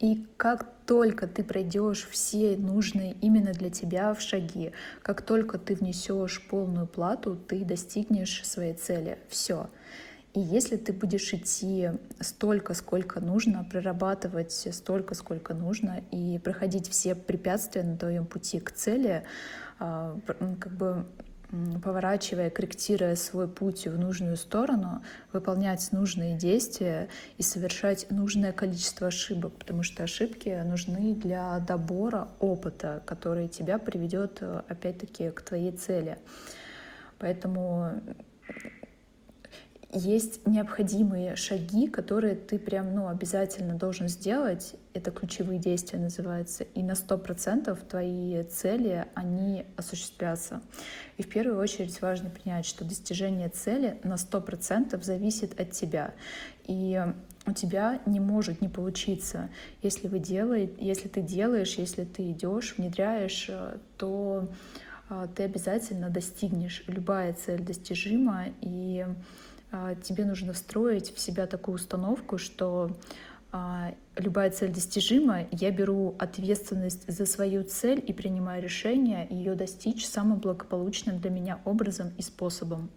И как только ты пройдешь все нужные именно для тебя в шаги, как только ты внесешь полную плату, ты достигнешь своей цели. Все. И если ты будешь идти столько, сколько нужно, прорабатывать столько, сколько нужно, и проходить все препятствия на твоем пути к цели, а, как бы поворачивая, корректируя свой путь в нужную сторону, выполнять нужные действия и совершать нужное количество ошибок, потому что ошибки нужны для добора опыта, который тебя приведет опять-таки к твоей цели. Поэтому есть необходимые шаги, которые ты прям ну, обязательно должен сделать. Это ключевые действия называются. И на сто процентов твои цели, они осуществятся. И в первую очередь важно принять, что достижение цели на сто процентов зависит от тебя. И у тебя не может не получиться. Если, вы делаете, если ты делаешь, если ты идешь, внедряешь, э, то э, ты обязательно достигнешь. Любая цель достижима, и тебе нужно встроить в себя такую установку, что а, любая цель достижима, я беру ответственность за свою цель и принимаю решение ее достичь самым благополучным для меня образом и способом.